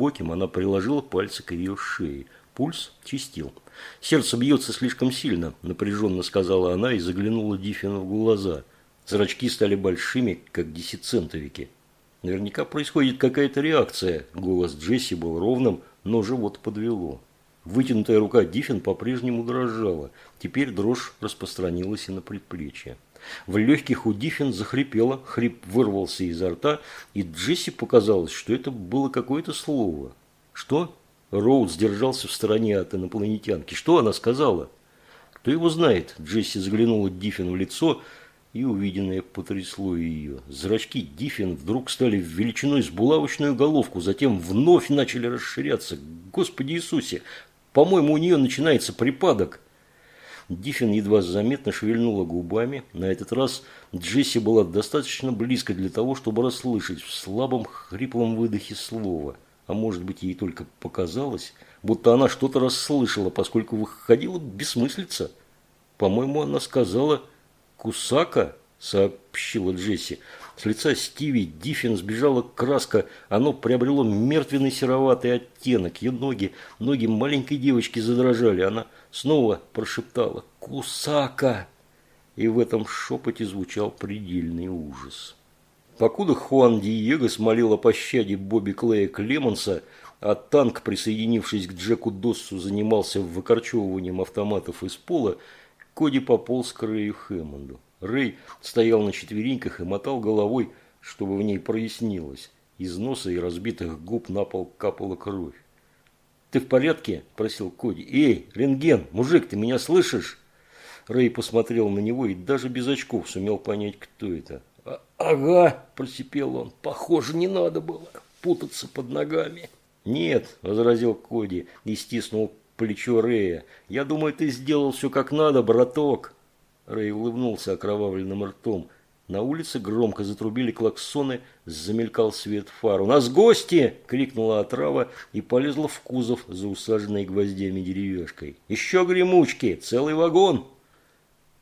глубоким, она приложила пальцы к ее шее. Пульс чистил. «Сердце бьется слишком сильно», – напряженно сказала она и заглянула Диффину в глаза. Зрачки стали большими, как десятицентовики. Наверняка происходит какая-то реакция. Голос Джесси был ровным, но живот подвело. Вытянутая рука Диффин по-прежнему дрожала. Теперь дрожь распространилась и на предплечье. В легких у Диффин захрипело, хрип вырвался изо рта, и Джесси показалось, что это было какое-то слово. «Что?» Роуд сдержался в стороне от инопланетянки. «Что она сказала?» «Кто его знает?» Джесси заглянула Диффин в лицо, и увиденное потрясло ее. Зрачки Диффин вдруг стали величиной с булавочную головку, затем вновь начали расширяться. «Господи Иисусе! По-моему, у нее начинается припадок!» Диффин едва заметно шевельнула губами. На этот раз Джесси была достаточно близко для того, чтобы расслышать в слабом хриплом выдохе слова. А может быть, ей только показалось, будто она что-то расслышала, поскольку выходила бессмыслица. По-моему, она сказала «Кусака», сообщила Джесси. С лица Стиви Диффин сбежала краска, оно приобрело мертвенный сероватый оттенок. Ее ноги, ноги маленькой девочки задрожали. Она снова прошептала «Кусака!» И в этом шепоте звучал предельный ужас. Покуда Хуан Диего смолил о пощаде Бобби Клея Клемонса, а танк, присоединившись к Джеку Доссу, занимался выкорчевыванием автоматов из пола, Коди пополз к Рэю Хэммонду. Рэй стоял на четвереньках и мотал головой, чтобы в ней прояснилось. Из носа и разбитых губ на пол капала кровь. «Ты в порядке?» – просил Коди. «Эй, рентген, мужик, ты меня слышишь?» Рэй посмотрел на него и даже без очков сумел понять, кто это. «А, «Ага», – просипел он, – «похоже, не надо было путаться под ногами». «Нет», – возразил Коди и стиснул плечо Рэя. «Я думаю, ты сделал все как надо, браток». Рэй улыбнулся окровавленным ртом. На улице громко затрубили клаксоны, замелькал свет фар. «У нас гости!» – крикнула отрава и полезла в кузов за усаженной гвоздями деревяшкой. «Еще гремучки! Целый вагон!»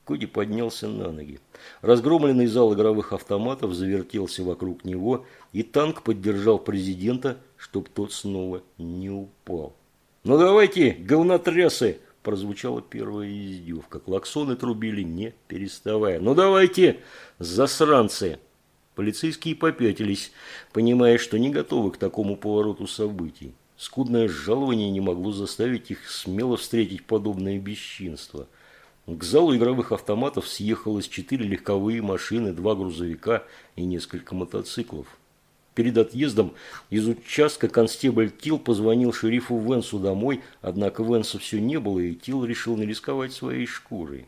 Коди поднялся на ноги. Разгромленный зал игровых автоматов завертелся вокруг него, и танк поддержал президента, чтоб тот снова не упал. «Ну давайте, говнотрясы!» Прозвучала первая издевка. Клаксоны трубили, не переставая. «Ну давайте, засранцы!» Полицейские попятились, понимая, что не готовы к такому повороту событий. Скудное жалование не могло заставить их смело встретить подобное бесчинство. К залу игровых автоматов съехалось четыре легковые машины, два грузовика и несколько мотоциклов. Перед отъездом из участка констебль Тил позвонил шерифу Венсу домой, однако Венса все не было, и Тил решил не рисковать своей шкурой.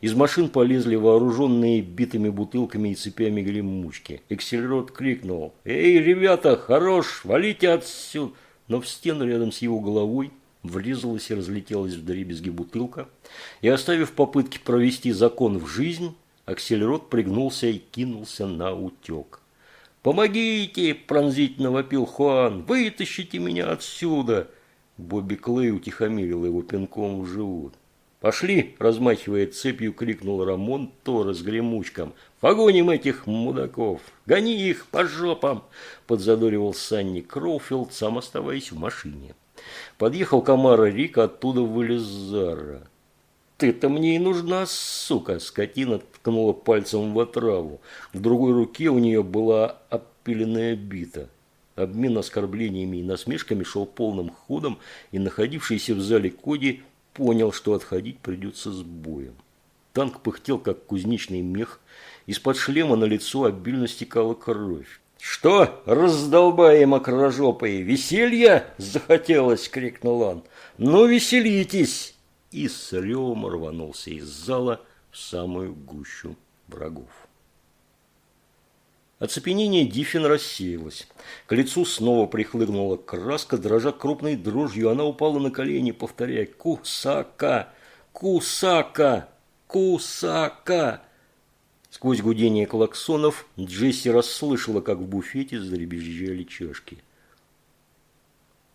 Из машин полезли вооруженные битыми бутылками и цепями гремучки. Экселерот крикнул «Эй, ребята, хорош, валите отсюда!» Но в стену рядом с его головой врезалась и разлетелась в дребезги бутылка, и, оставив попытки провести закон в жизнь, Аксельрод пригнулся и кинулся на утек. «Помогите!» – пронзительно вопил Хуан. «Вытащите меня отсюда!» Бобби Клей утихомирил его пинком в живот. «Пошли!» – размахивая цепью, крикнул Рамон Тора с гремучком. «Погоним этих мудаков! Гони их по жопам!» – подзадоривал Санни Кроуфилд, сам оставаясь в машине. Подъехал Камара Рик, оттуда вылез Зара. «Ты-то мне и нужна, сука!» Скотина ткнула пальцем в отраву. В другой руке у нее была опиленная бита. Обмен оскорблениями и насмешками шел полным ходом, и находившийся в зале Коди понял, что отходить придется с боем. Танк пыхтел, как кузнечный мех. Из-под шлема на лицо обильно стекала кровь. «Что, раздолбаем окрожопые, веселья захотелось?» – крикнул он. «Ну, веселитесь!» И с ревом рванулся из зала в самую гущу врагов. Оцепенение Диффин рассеялось. К лицу снова прихлыгнула краска, дрожа крупной дрожью, она упала на колени, повторяя «Кусака! Кусака! Кусака!» Сквозь гудение клаксонов Джесси расслышала, как в буфете заребезжали чашки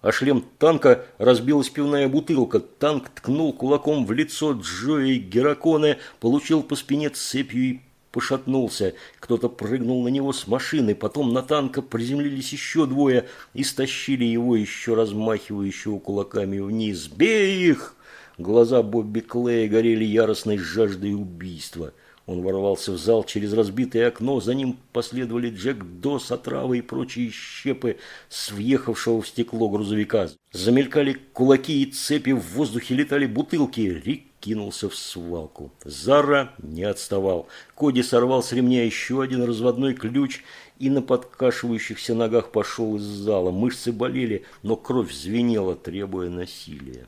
а шлем танка разбилась пивная бутылка. Танк ткнул кулаком в лицо Джои Гераконе, получил по спине цепью и пошатнулся. Кто-то прыгнул на него с машины, потом на танка приземлились еще двое и стащили его еще размахивающего кулаками вниз. «Бей их!» Глаза Бобби Клея горели яростной жаждой убийства. Он ворвался в зал через разбитое окно, за ним последовали Джек Дос, отравы и прочие щепы с въехавшего в стекло грузовика. Замелькали кулаки и цепи, в воздухе летали бутылки. Рик кинулся в свалку. Зара не отставал. Коди сорвал с ремня еще один разводной ключ и на подкашивающихся ногах пошел из зала. Мышцы болели, но кровь звенела, требуя насилия.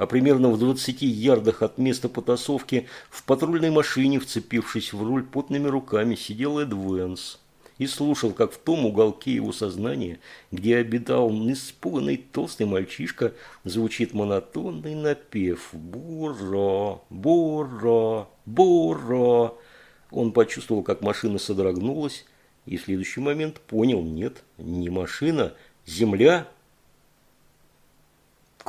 А примерно в 20 ярдах от места потасовки в патрульной машине, вцепившись в руль потными руками, сидел Эд Венс и слушал, как в том уголке его сознания, где обитал испуганный толстый мальчишка, звучит монотонный напев «Бура! Бура! Бура!». Он почувствовал, как машина содрогнулась, и в следующий момент понял, нет, не машина, земля.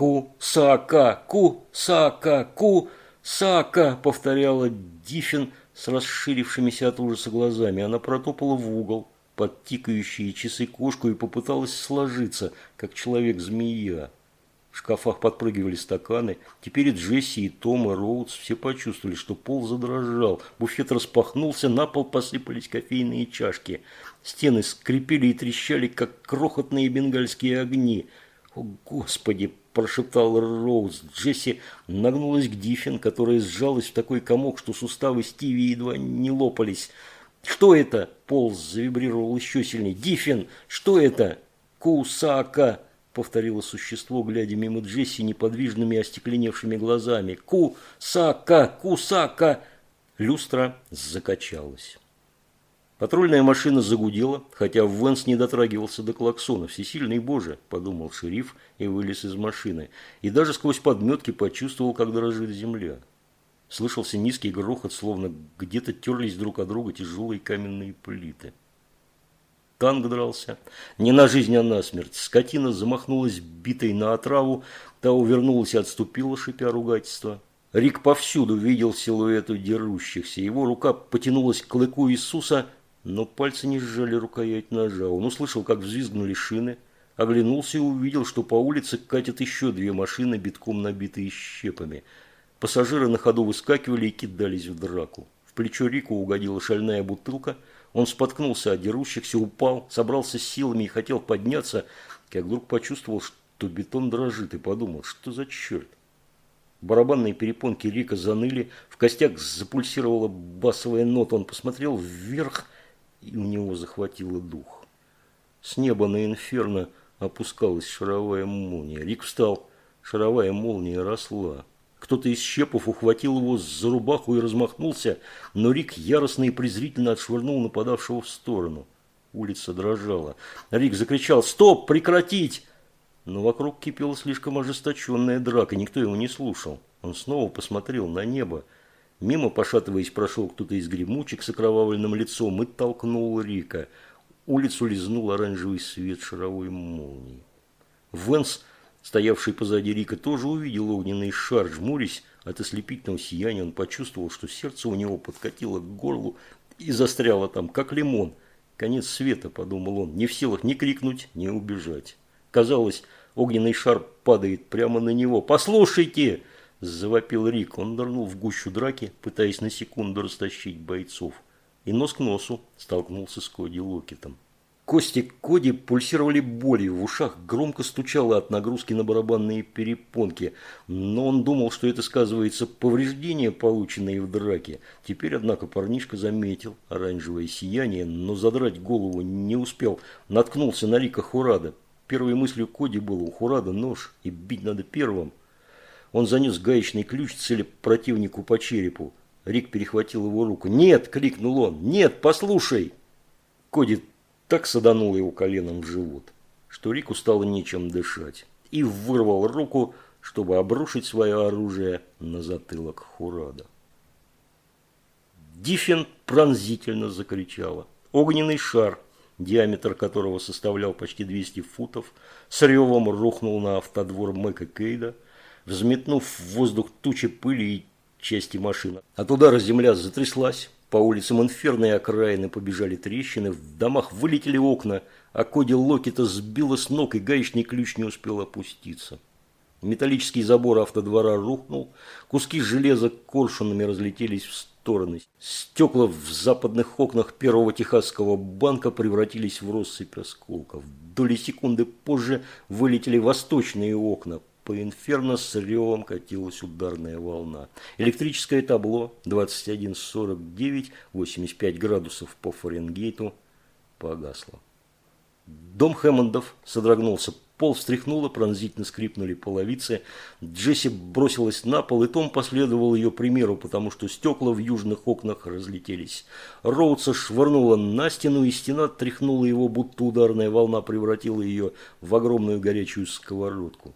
«Ку-сака! Ку-сака! Ку-сака!» повторяла Диффин, с расширившимися от ужаса глазами. Она протопала в угол под тикающие часы кошку и попыталась сложиться, как человек-змея. В шкафах подпрыгивали стаканы. Теперь и Джесси, и Том, и Роудс все почувствовали, что пол задрожал. Буфет распахнулся, на пол посыпались кофейные чашки. Стены скрипели и трещали, как крохотные бенгальские огни. «О, Господи!» – прошептал Роуз. Джесси нагнулась к Диффин, которая сжалась в такой комок, что суставы Стиви едва не лопались. «Что это?» – Пол завибрировал еще сильнее. «Диффин! Что это?» «Кусака!» – повторило существо, глядя мимо Джесси неподвижными остекленевшими глазами. «Кусака! Кусака!» Люстра закачалась. Патрульная машина загудела, хотя Венс не дотрагивался до клаксона. «Всесильный Боже!» – подумал шериф и вылез из машины. И даже сквозь подметки почувствовал, как дрожит земля. Слышался низкий грохот, словно где-то терлись друг от друга тяжелые каменные плиты. Танк дрался. Не на жизнь, а на смерть. Скотина замахнулась битой на отраву, та увернулась и отступила, шипя ругательства. Рик повсюду видел силуэты дерущихся. Его рука потянулась к клыку Иисуса – но пальцы не сжали рукоять ножа. Он услышал, как взвизгнули шины, оглянулся и увидел, что по улице катят еще две машины, битком набитые щепами. Пассажиры на ходу выскакивали и кидались в драку. В плечо Рику угодила шальная бутылка. Он споткнулся от дерущихся, упал, собрался с силами и хотел подняться, как вдруг почувствовал, что бетон дрожит, и подумал, что за черт. Барабанные перепонки Рика заныли, в костях запульсировала басовая нота. Он посмотрел вверх и у него захватило дух. С неба на инферно опускалась шаровая молния. Рик встал, шаровая молния росла. Кто-то из щепов ухватил его за рубаху и размахнулся, но Рик яростно и презрительно отшвырнул нападавшего в сторону. Улица дрожала. Рик закричал «Стоп! Прекратить!» Но вокруг кипела слишком ожесточенная драка, никто его не слушал. Он снова посмотрел на небо. Мимо, пошатываясь, прошел кто-то из гремучек с окровавленным лицом и толкнул Рика. Улицу лизнул оранжевый свет шаровой молнии. Венс, стоявший позади Рика, тоже увидел огненный шар. Жмурясь от ослепительного сияния, он почувствовал, что сердце у него подкатило к горлу и застряло там, как лимон. «Конец света», – подумал он, не в силах ни крикнуть, ни убежать. Казалось, огненный шар падает прямо на него. «Послушайте!» Завопил Рик. Он нырнул в гущу драки, пытаясь на секунду растащить бойцов. И нос к носу столкнулся с Коди Локетом. Кости Коди пульсировали болью, в ушах громко стучало от нагрузки на барабанные перепонки, но он думал, что это сказывается повреждения, полученные в драке. Теперь, однако, парнишка заметил оранжевое сияние, но задрать голову не успел, наткнулся на Рика Хурада. Первой мыслью Коди было у Хурада нож, и бить надо первым. Он занес гаечный ключ, цели противнику по черепу. Рик перехватил его руку. «Нет!» – крикнул он. «Нет, послушай!» Коди так саданул его коленом в живот, что Рику стало нечем дышать. И вырвал руку, чтобы обрушить свое оружие на затылок Хурада. Диффин пронзительно закричала. Огненный шар, диаметр которого составлял почти 200 футов, с ревом рухнул на автодвор Мэка Кейда – взметнув в воздух тучи пыли и части машины. От удара земля затряслась, По улицам инферно и окраины побежали трещины, в домах вылетели окна, а Коди Локета сбило с ног, и гаечный ключ не успел опуститься. Металлический забор автодвора рухнул, куски железа коршунами разлетелись в стороны. Стекла в западных окнах первого техасского банка превратились в россыпь осколков. Доли секунды позже вылетели восточные окна, по инферно с ревом катилась ударная волна. Электрическое табло 2149, 85 градусов по Фаренгейту погасло. Дом Хэммондов содрогнулся. Пол встряхнуло, пронзительно скрипнули половицы. Джесси бросилась на пол, и Том последовал ее примеру, потому что стекла в южных окнах разлетелись. Роудса швырнула на стену, и стена тряхнула его, будто ударная волна превратила ее в огромную горячую сковородку.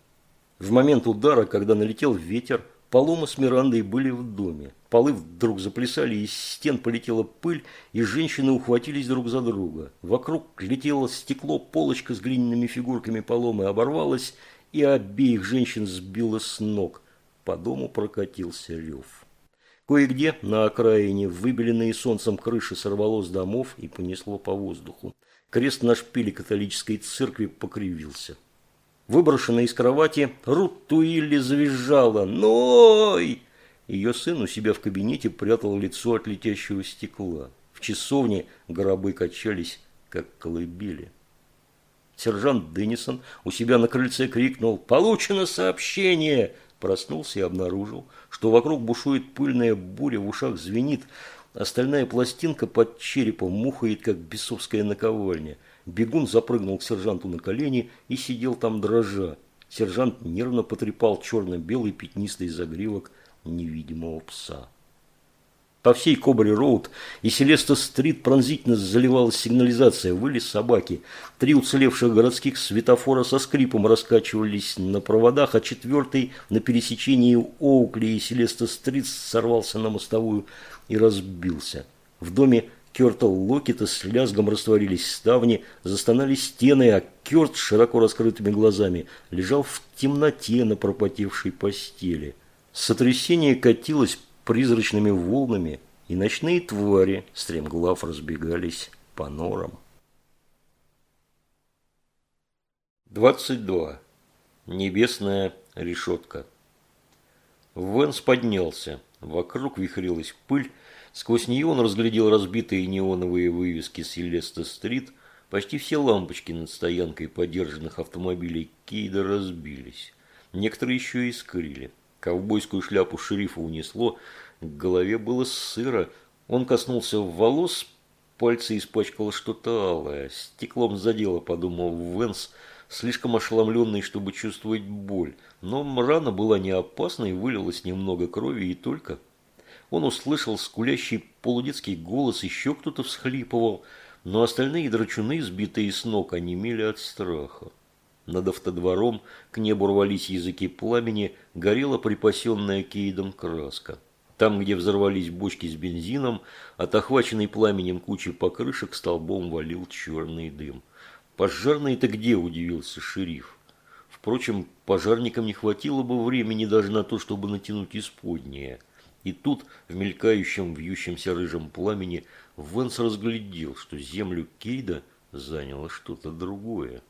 В момент удара, когда налетел ветер, Палома с Мирандой были в доме. Полы вдруг заплясали, из стен полетела пыль, и женщины ухватились друг за друга. Вокруг летело стекло, полочка с глиняными фигурками Паломы оборвалась, и обеих женщин сбило с ног. По дому прокатился рев. Кое-где на окраине выбеленные солнцем крыши сорвало с домов и понесло по воздуху. Крест на шпиле католической церкви покривился. Выброшенная из кровати, Рут Туилли завизжала «Ной!». Ее сын у себя в кабинете прятал лицо от летящего стекла. В часовне гробы качались, как колыбели. Сержант Деннисон у себя на крыльце крикнул «Получено сообщение!» Проснулся и обнаружил, что вокруг бушует пыльная буря, в ушах звенит, остальная пластинка под черепом мухает, как бесовская наковальня – Бегун запрыгнул к сержанту на колени и сидел там дрожа. Сержант нервно потрепал черно-белый пятнистый загривок невидимого пса. По всей Кобри-Роуд и Селеста-стрит пронзительно заливалась сигнализация, выли собаки. Три уцелевших городских светофора со скрипом раскачивались на проводах, а четвертый на пересечении Оукли и Селеста-стрит сорвался на мостовую и разбился. В доме Кёрта Локета с лязгом растворились ставни, застонали стены, а Кёрт с широко раскрытыми глазами лежал в темноте на пропотевшей постели. Сотрясение катилось призрачными волнами, и ночные твари, стремглав, разбегались по норам. 22. Небесная решетка. Венс поднялся. Вокруг вихрилась пыль, Сквозь нее он разглядел разбитые неоновые вывески Селеста-стрит. Почти все лампочки над стоянкой подержанных автомобилей Кейда разбились. Некоторые еще и искрили. Ковбойскую шляпу шерифа унесло, к голове было сыро. Он коснулся волос, пальцы испачкало что-то алое. Стеклом задело, подумал Венс, слишком ошеломленный, чтобы чувствовать боль. Но рана была не опасной, вылилось немного крови и только... Он услышал скулящий полудетский голос, еще кто-то всхлипывал, но остальные драчуны, сбитые с ног, онемели от страха. Над автодвором к небу рвались языки пламени, горела припасенная Кейдом краска. Там, где взорвались бочки с бензином, от охваченной пламенем кучи покрышек столбом валил черный дым. «Пожарные-то где?» – удивился шериф. Впрочем, пожарникам не хватило бы времени даже на то, чтобы натянуть исподнее – и тут, в мелькающем, вьющемся рыжем пламени, Венс разглядел, что землю Кейда заняло что-то другое.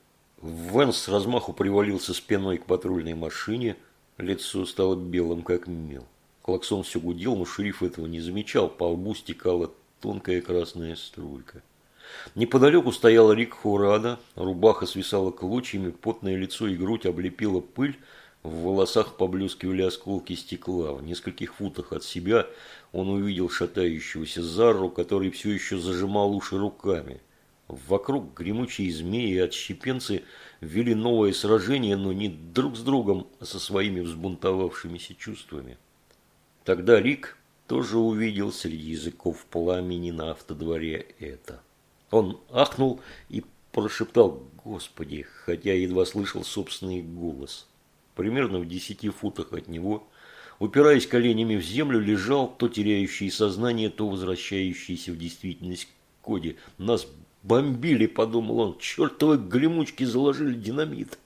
Венс с размаху привалился спиной к патрульной машине, лицо стало белым, как мел. Клаксон все гудел, но шериф этого не замечал, по лбу стекала тонкая красная струйка. Неподалеку стоял Рик Хурада, рубаха свисала клочьями, потное лицо и грудь облепила пыль, в волосах поблескивали осколки стекла. В нескольких футах от себя он увидел шатающегося Зарру, который все еще зажимал уши руками. Вокруг гремучие змеи и отщепенцы вели новое сражение, но не друг с другом, а со своими взбунтовавшимися чувствами. Тогда Рик тоже увидел среди языков пламени на автодворе это. Он ахнул и прошептал «Господи», хотя едва слышал собственный голос – Примерно в десяти футах от него, упираясь коленями в землю, лежал то теряющий сознание, то возвращающийся в действительность Коди. Нас бомбили, подумал он, чертовы гремучки заложили динамит.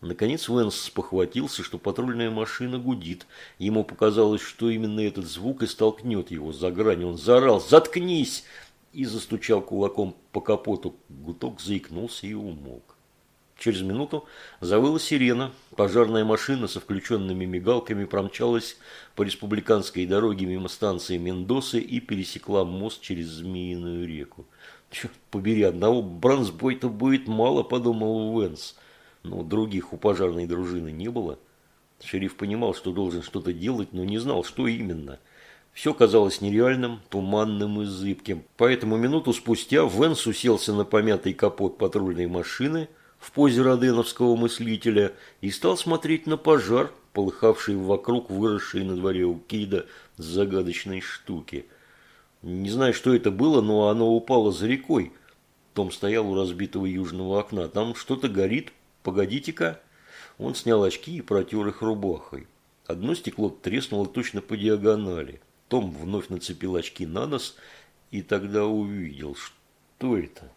Наконец Венс спохватился, что патрульная машина гудит. Ему показалось, что именно этот звук и столкнет его за грань. Он заорал «Заткнись!» и застучал кулаком по капоту. Гуток заикнулся и умолк. Через минуту завыла сирена. Пожарная машина со включенными мигалками промчалась по республиканской дороге мимо станции Мендосы и пересекла мост через Змеиную реку. «Черт побери, одного бронзбойта будет мало», – подумал Венс. Но других у пожарной дружины не было. Шериф понимал, что должен что-то делать, но не знал, что именно. Все казалось нереальным, туманным и зыбким. Поэтому минуту спустя Венс уселся на помятый капот патрульной машины в позе роденовского мыслителя и стал смотреть на пожар, полыхавший вокруг выросшей на дворе у Кида загадочной штуки. Не знаю, что это было, но оно упало за рекой. Том стоял у разбитого южного окна. Там что-то горит, «Погодите-ка». Он снял очки и протер их рубахой. Одно стекло треснуло точно по диагонали. Том вновь нацепил очки на нос и тогда увидел, что это.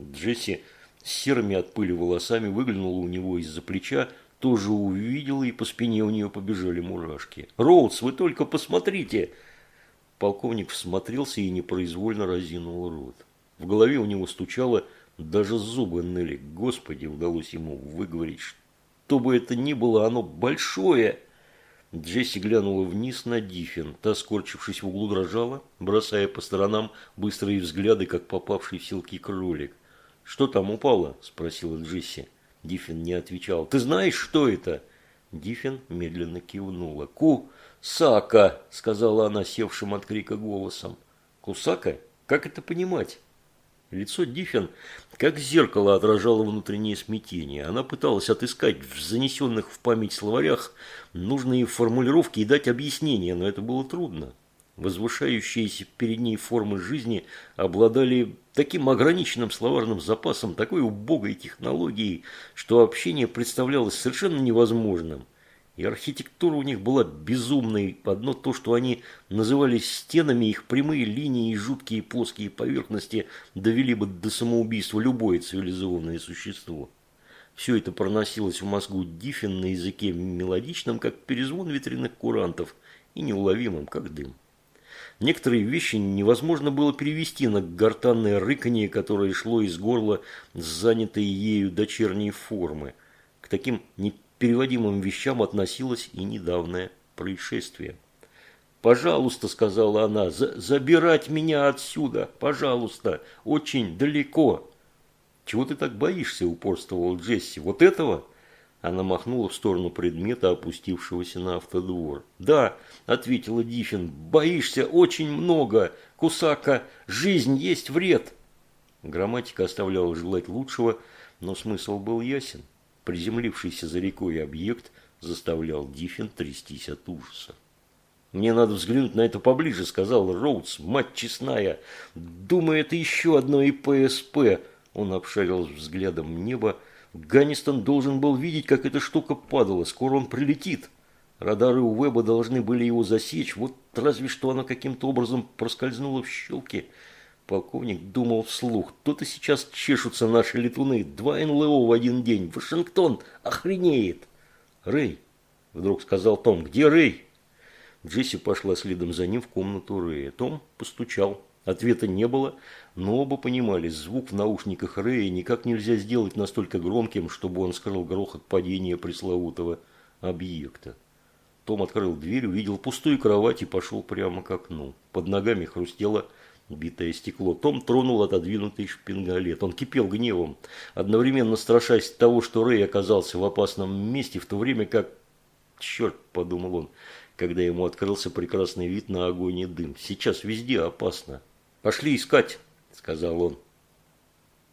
Джесси с серыми от пыли волосами выглянула у него из-за плеча, тоже увидела, и по спине у нее побежали мурашки. «Роудс, вы только посмотрите!» Полковник всмотрелся и непроизвольно разинул рот. В голове у него стучало даже зубы ныли. Господи, удалось ему выговорить, что бы это ни было, оно большое. Джесси глянула вниз на Диффин. Та, скорчившись в углу, дрожала, бросая по сторонам быстрые взгляды, как попавший в селки кролик. «Что там упало?» – спросила Джесси. Диффин не отвечал. «Ты знаешь, что это?» Диффин медленно кивнула. «Ку-сака!» – сказала она севшим от крика голосом. «Кусака? Как это понимать?» Лицо Диффин как зеркало отражало внутреннее смятение. Она пыталась отыскать в занесенных в память словарях нужные формулировки и дать объяснение, но это было трудно. Возвышающиеся перед ней формы жизни обладали таким ограниченным словарным запасом, такой убогой технологией, что общение представлялось совершенно невозможным – и архитектура у них была безумной. Одно то, что они назывались стенами, их прямые линии и жуткие плоские поверхности довели бы до самоубийства любое цивилизованное существо. Все это проносилось в мозгу Диффин на языке мелодичном, как перезвон ветряных курантов, и неуловимым, как дым. Некоторые вещи невозможно было перевести на гортанное рыканье, которое шло из горла с занятой ею дочерней формы. К таким не переводимым вещам относилось и недавнее происшествие. «Пожалуйста», – сказала она, – «забирать меня отсюда, пожалуйста, очень далеко». «Чего ты так боишься?» – упорствовал Джесси. «Вот этого?» Она махнула в сторону предмета, опустившегося на автодвор. «Да», – ответила Диффин, – «боишься очень много. Кусака, жизнь есть вред». Грамматика оставляла желать лучшего, но смысл был ясен. Приземлившийся за рекой объект заставлял Диффин трястись от ужаса. «Мне надо взглянуть на это поближе», – сказал Роудс. «Мать честная! Думаю, это еще одно ИПСП!» Он обшарил взглядом небо. Ганнистон должен был видеть, как эта штука падала. Скоро он прилетит. Радары у Веба должны были его засечь. Вот разве что она каким-то образом проскользнула в щелки – Полковник думал вслух. Тут и сейчас чешутся наши летуны. Два НЛО в один день. Вашингтон охренеет. Рэй, вдруг сказал Том. Где Рэй? Джесси пошла следом за ним в комнату Рэя. Том постучал. Ответа не было, но оба понимали, звук в наушниках Рэя никак нельзя сделать настолько громким, чтобы он скрыл грохот падения пресловутого объекта. Том открыл дверь, увидел пустую кровать и пошел прямо к окну. Под ногами хрустело битое стекло. Том тронул отодвинутый шпингалет. Он кипел гневом, одновременно страшась того, что Рэй оказался в опасном месте, в то время как... Черт, подумал он, когда ему открылся прекрасный вид на огонь и дым. Сейчас везде опасно. Пошли искать, сказал он.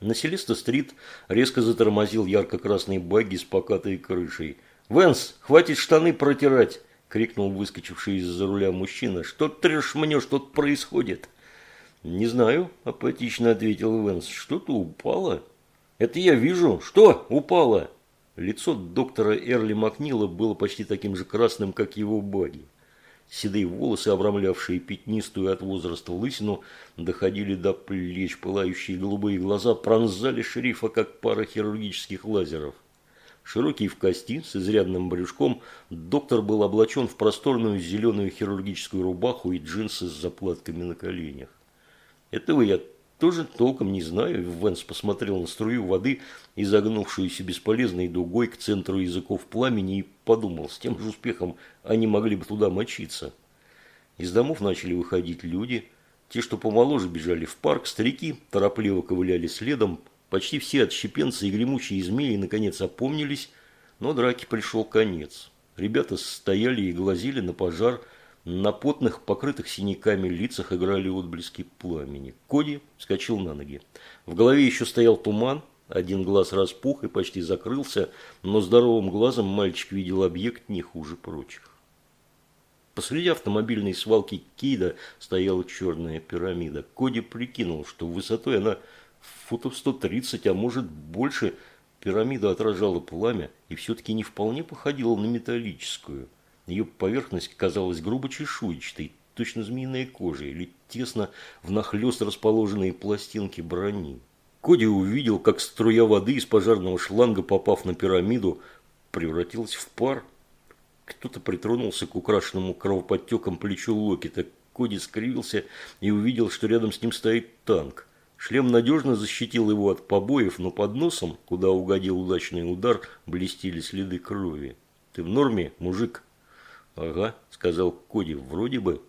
На Селеста-стрит резко затормозил ярко-красный багги с покатой крышей. «Венс, хватит штаны протирать!» – крикнул выскочивший из-за руля мужчина. «Что трешь мне, что тут происходит?» «Не знаю», – апатично ответил Венс. «Что-то упало». «Это я вижу. Что упало?» Лицо доктора Эрли Макнила было почти таким же красным, как его баги. Седые волосы, обрамлявшие пятнистую от возраста лысину, доходили до плеч, пылающие голубые глаза пронзали шерифа, как пара хирургических лазеров. Широкий в кости, с изрядным брюшком, доктор был облачен в просторную зеленую хирургическую рубаху и джинсы с заплатками на коленях. Этого я тоже толком не знаю. Венс посмотрел на струю воды, изогнувшуюся бесполезной дугой к центру языков пламени и подумал, с тем же успехом они могли бы туда мочиться. Из домов начали выходить люди. Те, что помоложе, бежали в парк. Старики торопливо ковыляли следом. Почти все отщепенцы и гремучие змеи наконец опомнились, но драке пришел конец. Ребята стояли и глазели на пожар, на потных, покрытых синяками лицах играли отблески пламени. Коди вскочил на ноги. В голове еще стоял туман, один глаз распух и почти закрылся, но здоровым глазом мальчик видел объект не хуже прочих. Посреди автомобильной свалки Кида стояла черная пирамида. Коди прикинул, что высотой она футов 130, а может больше. Пирамида отражала пламя и все-таки не вполне походила на металлическую. Ее поверхность казалась грубо чешуйчатой, точно змеиная кожа или тесно внахлёст расположенные пластинки брони. Коди увидел, как струя воды из пожарного шланга, попав на пирамиду, превратилась в пар. Кто-то притронулся к украшенному кровоподтеком плечу Локита. Коди скривился и увидел, что рядом с ним стоит танк. Шлем надежно защитил его от побоев, но под носом, куда угодил удачный удар, блестели следы крови. «Ты в норме, мужик?» «Ага», – сказал Коди, – «вроде бы».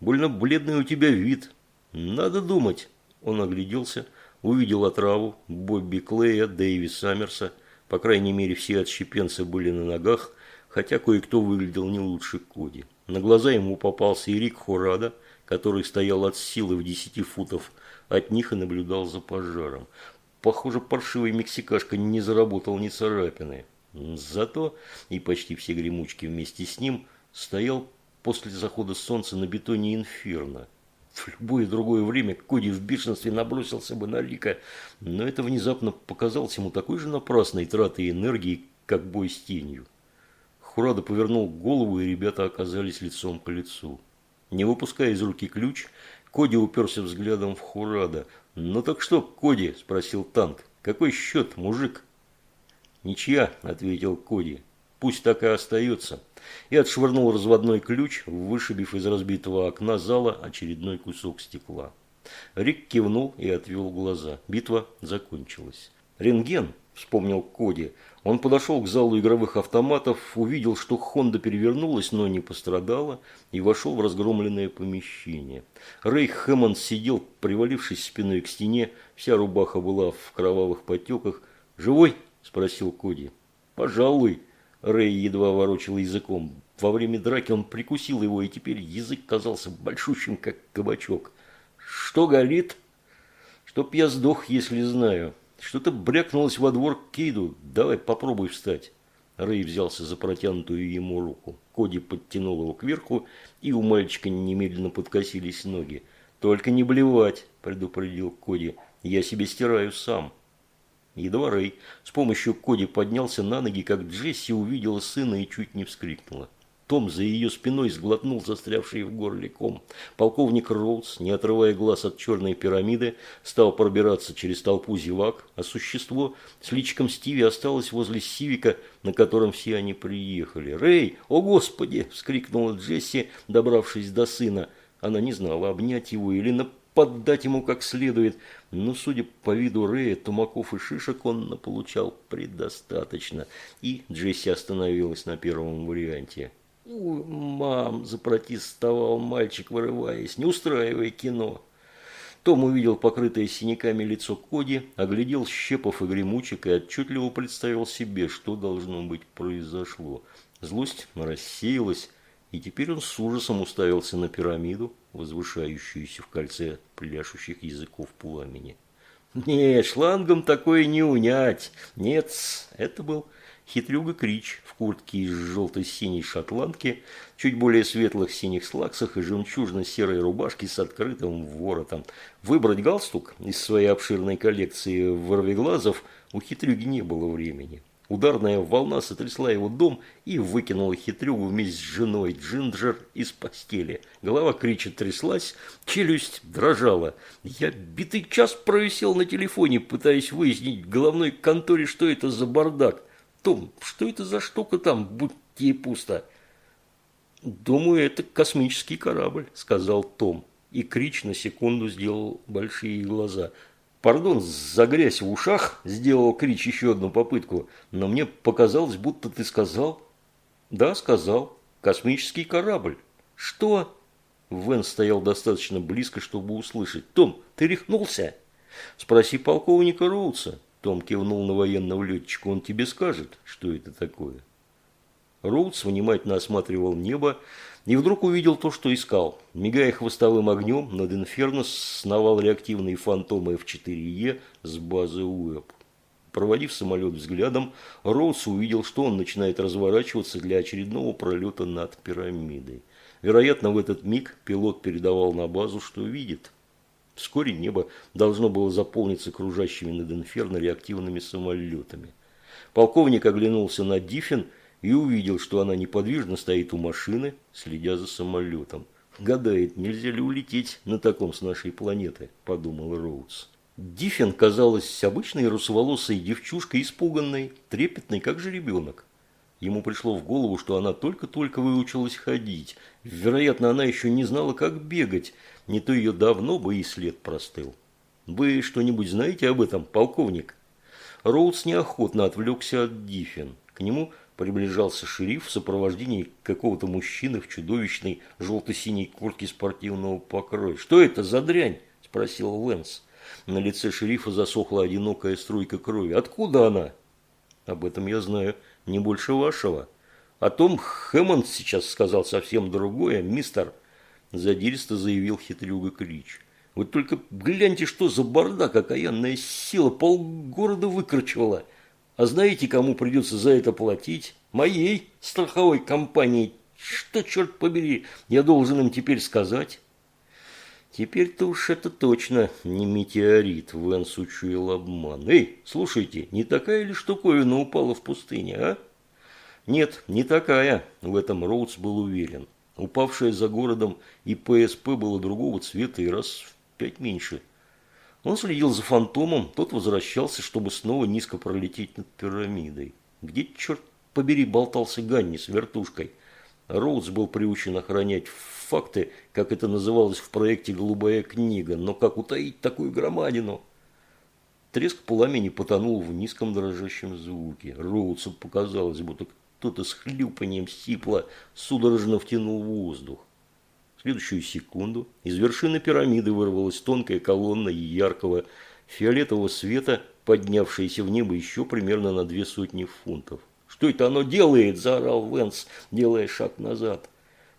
«Больно бледный у тебя вид. Надо думать». Он огляделся, увидел отраву, Бобби Клея, Дэйви Саммерса. По крайней мере, все отщепенцы были на ногах, хотя кое-кто выглядел не лучше Коди. На глаза ему попался и Рик Хорада, который стоял от силы в десяти футов от них и наблюдал за пожаром. Похоже, паршивый мексикашка не заработал ни царапины. Зато и почти все гремучки вместе с ним стоял после захода солнца на бетоне инферно. В любое другое время Коди в бешенстве набросился бы на Рика, но это внезапно показалось ему такой же напрасной тратой энергии, как бой с тенью. Хурада повернул голову, и ребята оказались лицом к лицу. Не выпуская из руки ключ, Коди уперся взглядом в Хурада. «Ну так что, Коди?» – спросил танк. «Какой счет, мужик?» «Ничья», – ответил Коди. «Пусть так и остается» и отшвырнул разводной ключ, вышибив из разбитого окна зала очередной кусок стекла. Рик кивнул и отвел глаза. Битва закончилась. «Рентген», – вспомнил Коди. Он подошел к залу игровых автоматов, увидел, что Хонда перевернулась, но не пострадала, и вошел в разгромленное помещение. Рэй Хэммонд сидел, привалившись спиной к стене, вся рубаха была в кровавых потеках. «Живой?» – спросил Коди. «Пожалуй», Рэй едва ворочил языком. Во время драки он прикусил его, и теперь язык казался большущим, как кабачок. «Что горит?» «Чтоб я сдох, если знаю. Что-то брякнулось во двор к Кейду. Давай, попробуй встать». Рэй взялся за протянутую ему руку. Коди подтянул его кверху, и у мальчика немедленно подкосились ноги. «Только не блевать», – предупредил Коди. «Я себе стираю сам». Едва Рэй с помощью Коди поднялся на ноги, как Джесси увидела сына и чуть не вскрикнула. Том за ее спиной сглотнул застрявший в горле ком. Полковник Роуз, не отрывая глаз от черной пирамиды, стал пробираться через толпу зевак, а существо с личиком Стиви осталось возле Сивика, на котором все они приехали. «Рэй! О, Господи!» – вскрикнула Джесси, добравшись до сына. Она не знала, обнять его или на поддать ему как следует, но, судя по виду Рэя, тумаков и шишек он получал предостаточно, и Джесси остановилась на первом варианте. «Ой, мам!» – запротестовал мальчик, вырываясь. «Не устраивай кино!» Том увидел покрытое синяками лицо Коди, оглядел щепов и гремучек и отчетливо представил себе, что должно быть произошло. Злость рассеялась, и теперь он с ужасом уставился на пирамиду, возвышающуюся в кольце пляшущих языков пламени. «Нет, шлангом такое не унять. Нет, это был хитрюга Крич в куртке из желто-синей шотландки, чуть более светлых синих слаксах и жемчужно-серой рубашке с открытым воротом. Выбрать галстук из своей обширной коллекции ворвиглазов у хитрюги не было времени. Ударная волна сотрясла его дом и выкинула хитрюгу вместе с женой Джинджер из постели. Голова Крича тряслась, челюсть дрожала. Я битый час провисел на телефоне, пытаясь выяснить в головной конторе, что это за бардак. Том, что это за штука там, будь пусто?» «Думаю, это космический корабль», – сказал Том. И Крич на секунду сделал большие глаза. «Пардон за грязь в ушах», – сделал Крич еще одну попытку. «Но мне показалось, будто ты сказал». «Да, сказал. Космический корабль». «Что?» Вен стоял достаточно близко, чтобы услышать. «Том, ты рехнулся?» «Спроси полковника Роудса». Том кивнул на военного летчика. «Он тебе скажет, что это такое». Роудс внимательно осматривал небо и вдруг увидел то, что искал. Мигая хвостовым огнем, над Инферно сновал реактивный фантом F4E с базы УЭП. Проводив самолет взглядом, Роудс увидел, что он начинает разворачиваться для очередного пролета над пирамидой. Вероятно, в этот миг пилот передавал на базу, что видит. Вскоре небо должно было заполниться кружащими над Инферно реактивными самолетами. Полковник оглянулся на Диффин – и увидел, что она неподвижно стоит у машины, следя за самолетом. «Гадает, нельзя ли улететь на таком с нашей планеты?» – подумал Роудс. Диффин казалась обычной русоволосой девчушкой, испуганной, трепетной, как же ребенок. Ему пришло в голову, что она только-только выучилась ходить. Вероятно, она еще не знала, как бегать. Не то ее давно бы и след простыл. «Вы что-нибудь знаете об этом, полковник?» Роудс неохотно отвлекся от Диффин. К нему приближался шериф в сопровождении какого-то мужчины в чудовищной желто-синей куртке спортивного покроя. «Что это за дрянь?» – спросил Лэнс. На лице шерифа засохла одинокая струйка крови. «Откуда она?» «Об этом я знаю не больше вашего. О том Хэммонд сейчас сказал совсем другое, мистер», – задиристо заявил хитрюга Крич. «Вы только гляньте, что за бардак, окаянная сила полгорода выкручивала». А знаете, кому придется за это платить? Моей страховой компании. Что, черт побери, я должен им теперь сказать? Теперь-то уж это точно не метеорит, Венс учуял обман. Эй, слушайте, не такая ли штуковина упала в пустыне, а? Нет, не такая, в этом Роудс был уверен. Упавшая за городом и ПСП было другого цвета и раз в пять меньше – он следил за фантомом, тот возвращался, чтобы снова низко пролететь над пирамидой. Где, черт побери, болтался Ганни с вертушкой? Роудс был приучен охранять факты, как это называлось в проекте «Голубая книга», но как утаить такую громадину? Треск пламени потонул в низком дрожащем звуке. Роудсу показалось, будто кто-то с хлюпанием сипло судорожно втянул воздух следующую секунду из вершины пирамиды вырвалась тонкая колонна яркого фиолетового света, поднявшаяся в небо еще примерно на две сотни фунтов. «Что это оно делает?» – заорал Венс, делая шаг назад.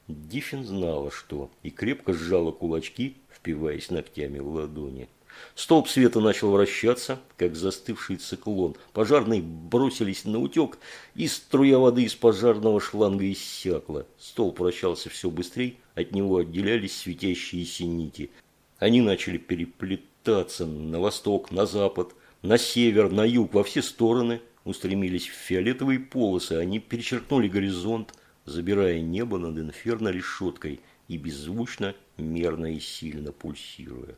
Диффин знала, что, и крепко сжала кулачки, впиваясь ногтями в ладони. Столб света начал вращаться, как застывший циклон. Пожарные бросились на утек, и струя воды из пожарного шланга иссякла. Столб вращался все быстрее, от него отделялись светящиеся нити. Они начали переплетаться на восток, на запад, на север, на юг, во все стороны. Устремились в фиолетовые полосы, они перечеркнули горизонт, забирая небо над инферно решеткой и беззвучно, мерно и сильно пульсируя.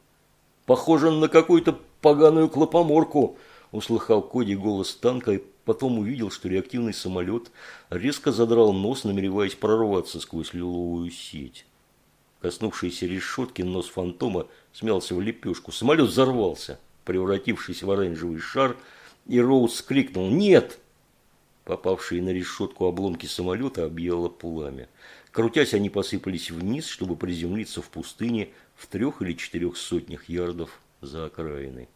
Похоже на какую-то поганую клопоморку, услыхал Коди голос танка и потом увидел, что реактивный самолет резко задрал нос, намереваясь прорваться сквозь лиловую сеть. Коснувшийся решетки нос фантома смялся в лепешку. Самолет взорвался, превратившись в оранжевый шар, и Роуз крикнул «Нет!». Попавшие на решетку обломки самолета объяло пламя. Крутясь, они посыпались вниз, чтобы приземлиться в пустыне в трех или четырех сотнях ярдов за окраиной.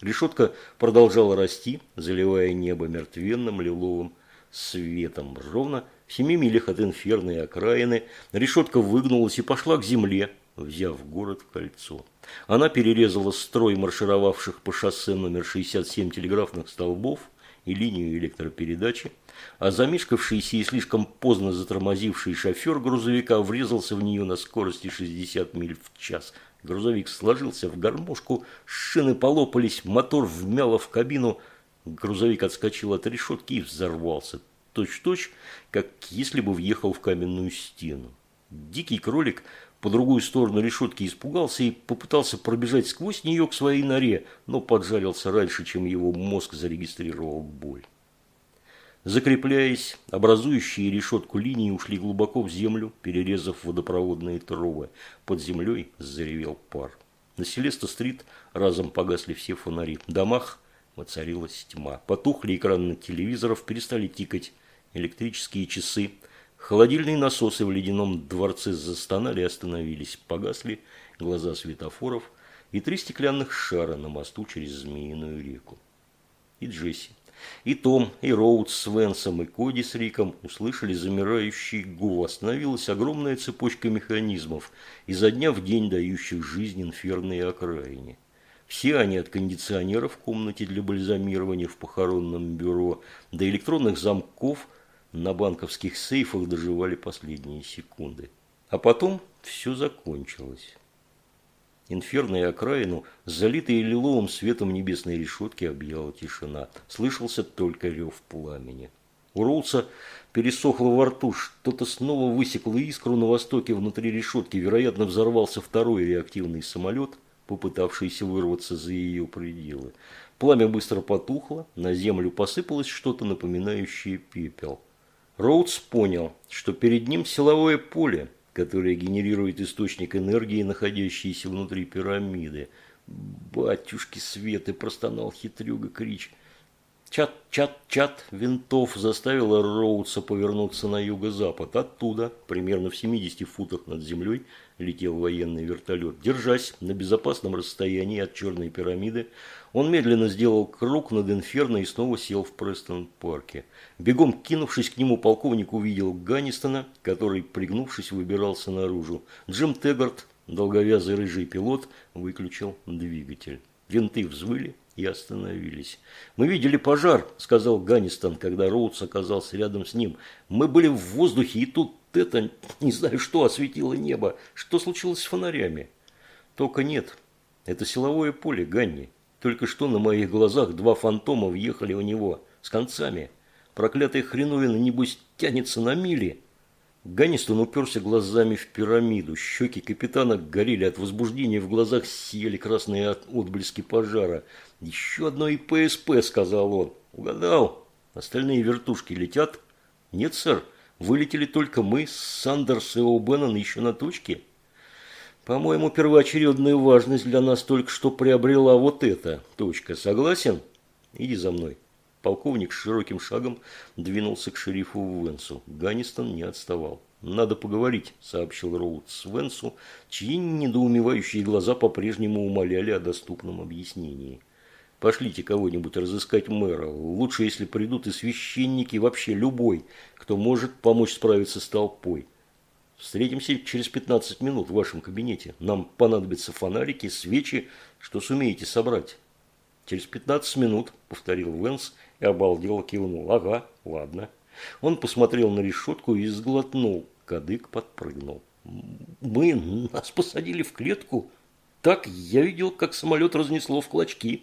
Решетка продолжала расти, заливая небо мертвенным лиловым светом. Ровно в семи милях от инферной окраины решетка выгнулась и пошла к земле, взяв город в кольцо. Она перерезала строй маршировавших по шоссе номер 67 телеграфных столбов и линию электропередачи, а замешкавшийся и слишком поздно затормозивший шофер грузовика врезался в нее на скорости 60 миль в час. Грузовик сложился в гармошку, шины полопались, мотор вмяло в кабину. Грузовик отскочил от решетки и взорвался. Точь-точь, как если бы въехал в каменную стену. Дикий кролик по другую сторону решетки испугался и попытался пробежать сквозь нее к своей норе, но поджарился раньше, чем его мозг зарегистрировал боль. Закрепляясь, образующие решетку линии ушли глубоко в землю, перерезав водопроводные трубы. Под землей заревел пар. На Селеста-стрит разом погасли все фонари. В домах воцарилась тьма. Потухли экраны телевизоров, перестали тикать электрические часы. Холодильные насосы в ледяном дворце застонали и остановились. Погасли глаза светофоров и три стеклянных шара на мосту через Змеиную реку. И Джесси и Том, и Роуд с Венсом, и Коди с Риком услышали замирающий гул. Остановилась огромная цепочка механизмов, изо дня в день дающих жизнь инферной окраине. Все они от кондиционеров в комнате для бальзамирования в похоронном бюро до электронных замков на банковских сейфах доживали последние секунды. А потом все закончилось. Инферно и окраину, залитые лиловым светом небесной решетки, объяла тишина. Слышался только рев пламени. У Роуса пересохло во рту, что-то снова высекло искру на востоке внутри решетки. Вероятно, взорвался второй реактивный самолет, попытавшийся вырваться за ее пределы. Пламя быстро потухло, на землю посыпалось что-то напоминающее пепел. Роудс понял, что перед ним силовое поле – которая генерирует источник энергии, находящийся внутри пирамиды. «Батюшки Светы!» – простонал хитрюга Крич. Чат-чат-чат винтов заставила Роудса повернуться на юго-запад. Оттуда, примерно в 70 футах над землей, летел военный вертолет. Держась на безопасном расстоянии от черной пирамиды, он медленно сделал круг над Инферно и снова сел в Престон-парке. Бегом кинувшись к нему, полковник увидел Ганнистона, который, пригнувшись, выбирался наружу. Джим Теггарт, долговязый рыжий пилот, выключил двигатель. Винты взвыли и остановились. «Мы видели пожар», – сказал Ганнистон, когда Роудс оказался рядом с ним. «Мы были в воздухе, и тут это, не знаю что, осветило небо. Что случилось с фонарями?» «Только нет. Это силовое поле, Ганни. Только что на моих глазах два фантома въехали в него с концами. Проклятая хреновина, небось, тянется на мили. Ганнистон уперся глазами в пирамиду. Щеки капитана горели от возбуждения, в глазах сияли красные отблески пожара. «Еще одно ИПСП», — сказал он. «Угадал. Остальные вертушки летят?» «Нет, сэр. Вылетели только мы, Сандерс и О'Беннон еще на точке». По-моему, первоочередную важность для нас только что приобрела вот эта точка. Согласен? Иди за мной. Полковник широким шагом двинулся к шерифу Венсу. Ганнистон не отставал. «Надо поговорить», – сообщил Роудс Венсу, чьи недоумевающие глаза по-прежнему умоляли о доступном объяснении. «Пошлите кого-нибудь разыскать мэра. Лучше, если придут и священники, вообще любой, кто может помочь справиться с толпой. Встретимся через 15 минут в вашем кабинете. Нам понадобятся фонарики, свечи, что сумеете собрать. Через 15 минут, повторил Венс и обалдело кивнул. Ага, ладно. Он посмотрел на решетку и сглотнул. Кадык подпрыгнул. Мы, нас посадили в клетку. Так я видел, как самолет разнесло в клочки.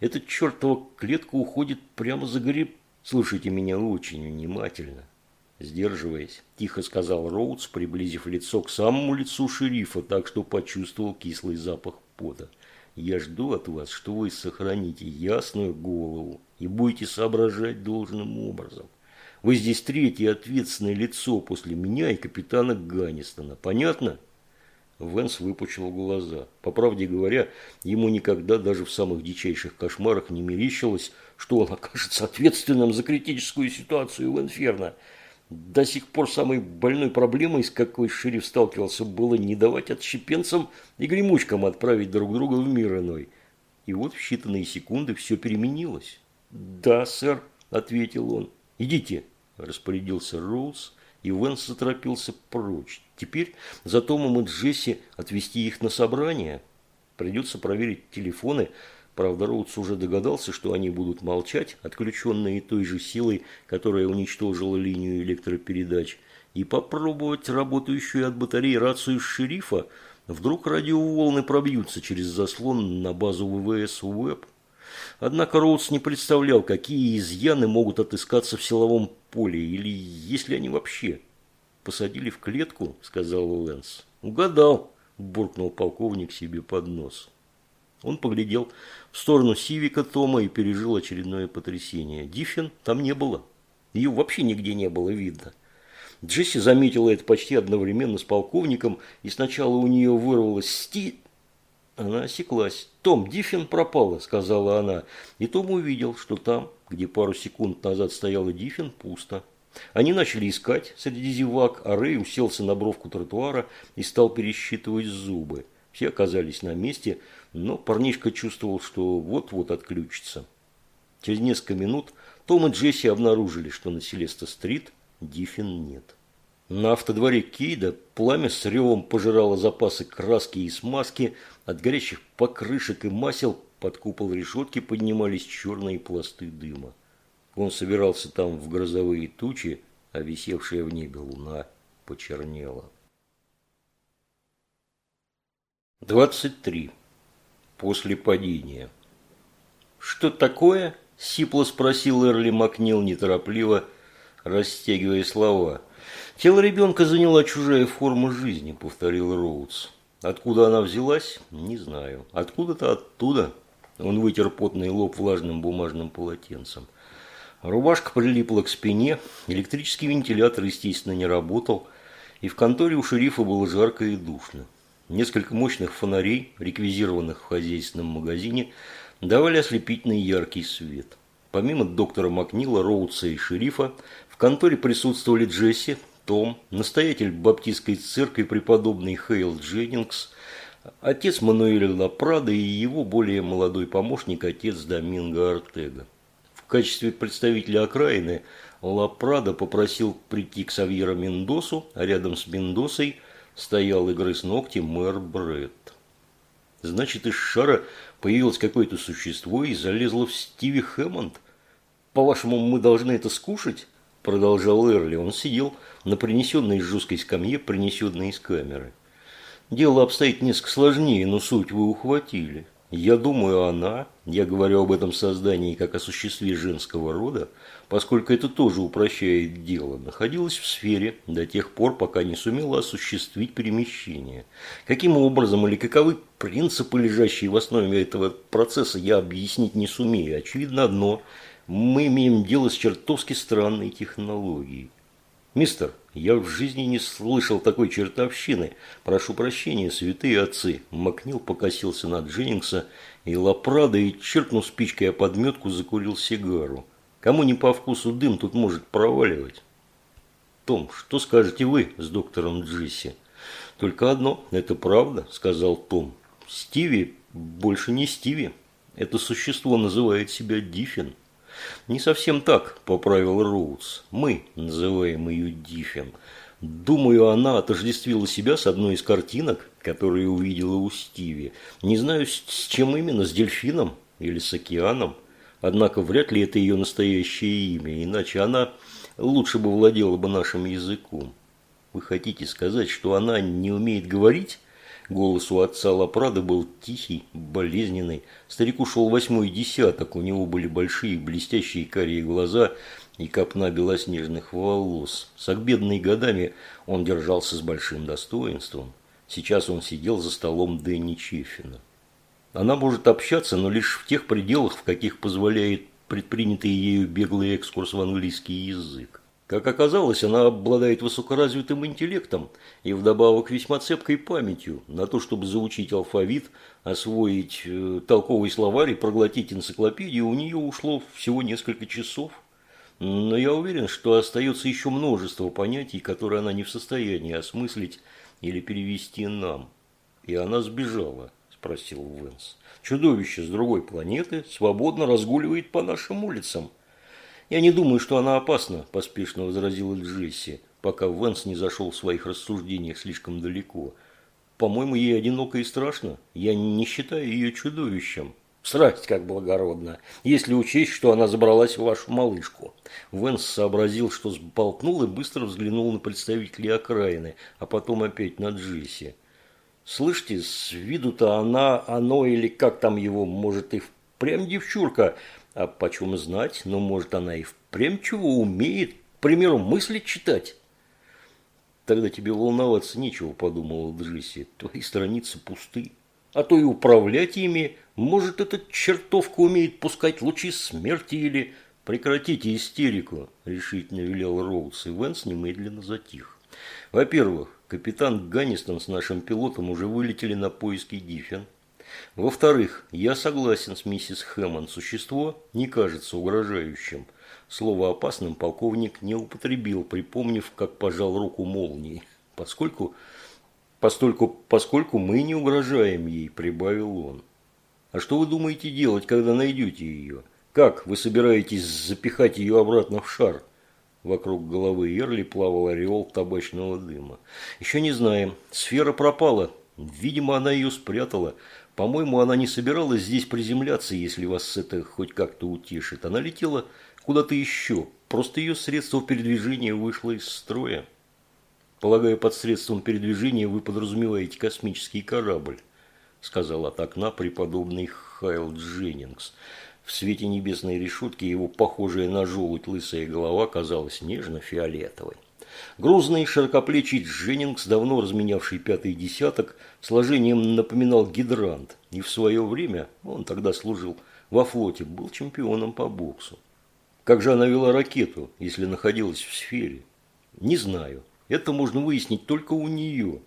Эта чертова клетка уходит прямо за гриб. Слушайте меня очень внимательно. Сдерживаясь, тихо сказал Роудс, приблизив лицо к самому лицу шерифа, так что почувствовал кислый запах пота. «Я жду от вас, что вы сохраните ясную голову и будете соображать должным образом. Вы здесь третье ответственное лицо после меня и капитана Ганнистона. Понятно?» Венс выпучил глаза. По правде говоря, ему никогда даже в самых дичайших кошмарах не мерещилось, что он окажется ответственным за критическую ситуацию в Инферно – до сих пор самой больной проблемой, с какой шериф сталкивался, было не давать отщепенцам и гремучкам отправить друг друга в мир иной. И вот в считанные секунды все переменилось. «Да, сэр», – ответил он. «Идите», – распорядился Роуз, и Венс заторопился прочь. «Теперь за Томом и Джесси отвезти их на собрание. Придется проверить телефоны, Правда, Роудс уже догадался, что они будут молчать, отключенные той же силой, которая уничтожила линию электропередач, и попробовать работающую от батареи рацию шерифа. Вдруг радиоволны пробьются через заслон на базу ВВС УЭП. Однако Роудс не представлял, какие изъяны могут отыскаться в силовом поле, или если они вообще. «Посадили в клетку», – сказал Лэнс. «Угадал», – буркнул полковник себе под нос. Он поглядел в сторону Сивика Тома и пережил очередное потрясение. Диффин там не было. Ее вообще нигде не было видно. Джесси заметила это почти одновременно с полковником, и сначала у нее вырвалось «Сти...» Она осеклась. «Том, Диффин пропала», – сказала она. И Том увидел, что там, где пару секунд назад стояла Диффин, пусто. Они начали искать среди зевак, а Рэй уселся на бровку тротуара и стал пересчитывать зубы. Все оказались на месте, но парнишка чувствовал, что вот-вот отключится. Через несколько минут том и Джесси обнаружили, что на Селеста-стрит Диффин нет. На автодворе Кейда пламя с ревом пожирало запасы краски и смазки, от горящих покрышек и масел под купол решетки поднимались черные пласты дыма. Он собирался там в грозовые тучи, а висевшая в небе луна почернела. 23. После падения. «Что такое?» – сипло спросил Эрли Макнил неторопливо, растягивая слова. «Тело ребенка заняла чужая форма жизни», – повторил Роудс. Откуда она взялась, не знаю. Откуда-то оттуда. Он вытер потный лоб влажным бумажным полотенцем. Рубашка прилипла к спине, электрический вентилятор, естественно, не работал, и в конторе у шерифа было жарко и душно. Несколько мощных фонарей, реквизированных в хозяйственном магазине, давали ослепительный яркий свет. Помимо доктора Макнила, Роудса и шерифа, в конторе присутствовали Джесси, том, настоятель баптистской церкви преподобный Хейл Дженнингс, отец Мануэля Лапрада и его более молодой помощник, отец Доминго Артега. В качестве представителя окраины Лапрада попросил прийти к Савьера Мендосу, а рядом с Мендосой стоял и грыз ногти мэр Бретт. Значит, из шара появилось какое-то существо и залезло в Стиви Хэммонд. По-вашему, мы должны это скушать? Продолжал Эрли. Он сидел на принесенной из жесткой скамье, принесенной из камеры. Дело обстоит несколько сложнее, но суть вы ухватили. Я думаю, она, я говорю об этом создании как о существе женского рода, поскольку это тоже упрощает дело, находилась в сфере до тех пор, пока не сумела осуществить перемещение. Каким образом или каковы принципы, лежащие в основе этого процесса, я объяснить не сумею. Очевидно одно – мы имеем дело с чертовски странной технологией. «Мистер, я в жизни не слышал такой чертовщины. Прошу прощения, святые отцы». Макнил покосился на Дженнингса и Лапрада и, черкнув спичкой о подметку, закурил сигару. Кому не по вкусу дым тут может проваливать. «Том, что скажете вы с доктором Джесси?» «Только одно, это правда», – сказал Том. «Стиви больше не Стиви. Это существо называет себя Диффин». «Не совсем так», – поправил Роуз. «Мы называем ее Диффин. Думаю, она отождествила себя с одной из картинок, которые увидела у Стиви. Не знаю, с чем именно, с дельфином или с океаном. Однако вряд ли это ее настоящее имя, иначе она лучше бы владела бы нашим языком. Вы хотите сказать, что она не умеет говорить?» Голос у отца Лапрада был тихий, болезненный. Старику шел восьмой десяток, у него были большие блестящие карие глаза и копна белоснежных волос. С бедными годами он держался с большим достоинством. Сейчас он сидел за столом Дэнни Чеффина. Она может общаться, но лишь в тех пределах, в каких позволяет предпринятый ею беглый экскурс в английский язык. Как оказалось, она обладает высокоразвитым интеллектом и вдобавок весьма цепкой памятью на то, чтобы заучить алфавит, освоить э, толковый словарь и проглотить энциклопедию, у нее ушло всего несколько часов. Но я уверен, что остается еще множество понятий, которые она не в состоянии осмыслить или перевести нам. И она сбежала, спросил Венс. Чудовище с другой планеты свободно разгуливает по нашим улицам. «Я не думаю, что она опасна», – поспешно возразила Джесси, пока Венс не зашел в своих рассуждениях слишком далеко. «По-моему, ей одиноко и страшно. Я не считаю ее чудовищем». Страсть как благородно, если учесть, что она забралась в вашу малышку. Венс сообразил, что сболтнул и быстро взглянул на представителей окраины, а потом опять на Джесси. Слышите, с виду-то она, оно или как там его, может и впрямь девчурка, а почем знать, но может она и впрямь чего умеет, к примеру, мысли читать. Тогда тебе волноваться нечего, подумала Джесси. Твои страницы пусты. А то и управлять ими, может, эта чертовка умеет пускать лучи смерти или «Прекратите истерику», – решительно велел Роудс, и Венс немедленно затих. «Во-первых, капитан Ганнистон с нашим пилотом уже вылетели на поиски Диффен. Во-вторых, я согласен с миссис Хэммон, существо не кажется угрожающим. Слово «опасным» полковник не употребил, припомнив, как пожал руку молнии, поскольку, постольку, поскольку мы не угрожаем ей, прибавил он. А что вы думаете делать, когда найдете ее? Как вы собираетесь запихать ее обратно в шар? Вокруг головы Эрли плавал ореол табачного дыма. Еще не знаем. Сфера пропала. Видимо, она ее спрятала. По-моему, она не собиралась здесь приземляться, если вас это хоть как-то утешит. Она летела куда-то еще. Просто ее средство передвижения вышло из строя. Полагаю, под средством передвижения вы подразумеваете космический корабль, сказал от окна преподобный Хайл Дженнингс. В свете небесной решетки его похожая на желудь лысая голова казалась нежно-фиолетовой. Грузный широкоплечий Дженнингс, давно разменявший пятый десяток, сложением напоминал гидрант. И в свое время, он тогда служил во флоте, был чемпионом по боксу. Как же она вела ракету, если находилась в сфере? Не знаю. Это можно выяснить только у нее.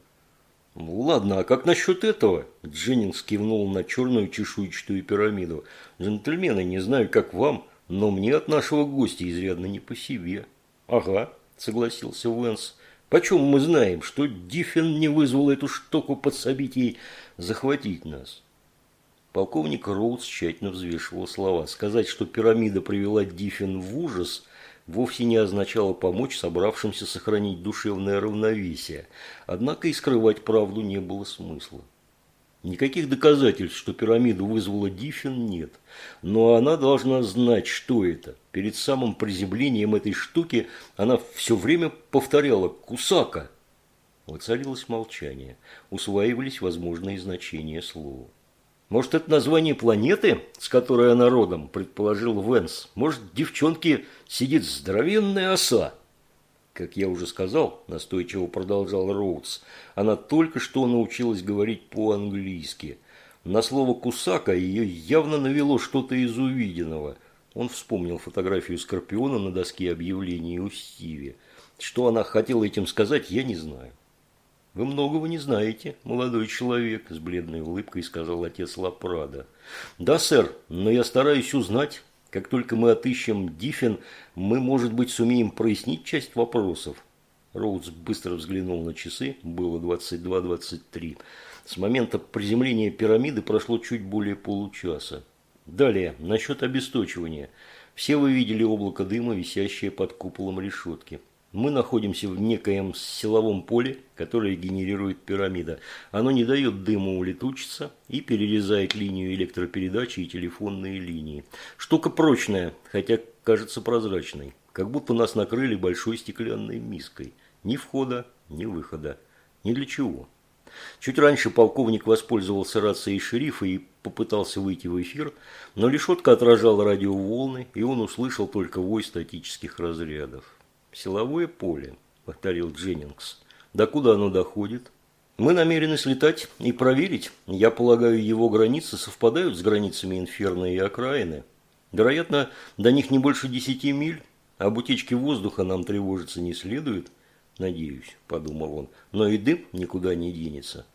«Ладно, а как насчет этого?» Дженнингс кивнул на черную чешуйчатую пирамиду. «Джентльмены, не знаю, как вам, но мне от нашего гостя изрядно не по себе». «Ага», – согласился Венс. «Почем мы знаем, что Диффин не вызвал эту штуку подсобить ей захватить нас?» Полковник Роуз тщательно взвешивал слова. Сказать, что пирамида привела Диффин в ужас – вовсе не означало помочь собравшимся сохранить душевное равновесие, однако и скрывать правду не было смысла. Никаких доказательств, что пирамиду вызвала Диффин, нет. Но она должна знать, что это. Перед самым приземлением этой штуки она все время повторяла «Кусака». Воцарилось молчание. Усваивались возможные значения слова. Может, это название планеты, с которой она родом, предположил Венс. Может, девчонки сидит здоровенная оса. Как я уже сказал, настойчиво продолжал Роудс, она только что научилась говорить по-английски. На слово «кусака» ее явно навело что-то из увиденного. Он вспомнил фотографию Скорпиона на доске объявлений у Стиви. Что она хотела этим сказать, я не знаю. «Вы многого не знаете, молодой человек», – с бледной улыбкой сказал отец Лапрада. «Да, сэр, но я стараюсь узнать. Как только мы отыщем Диффин, мы, может быть, сумеем прояснить часть вопросов». Роудс быстро взглянул на часы, было 22-23. С момента приземления пирамиды прошло чуть более получаса. Далее, насчет обесточивания. Все вы видели облако дыма, висящее под куполом решетки. Мы находимся в некоем силовом поле, которое генерирует пирамида. Оно не дает дыму улетучиться и перерезает линию электропередачи и телефонные линии. Штука прочная, хотя кажется прозрачной. Как будто нас накрыли большой стеклянной миской. Ни входа, ни выхода. Ни для чего. Чуть раньше полковник воспользовался рацией шерифа и попытался выйти в эфир, но решетка отражала радиоволны, и он услышал только вой статических разрядов. «Силовое поле», – повторил Дженнингс. «До куда оно доходит?» «Мы намерены слетать и проверить. Я полагаю, его границы совпадают с границами Инферно и окраины. Вероятно, до них не больше десяти миль. Об утечке воздуха нам тревожиться не следует, надеюсь», – подумал он. «Но и дым никуда не денется».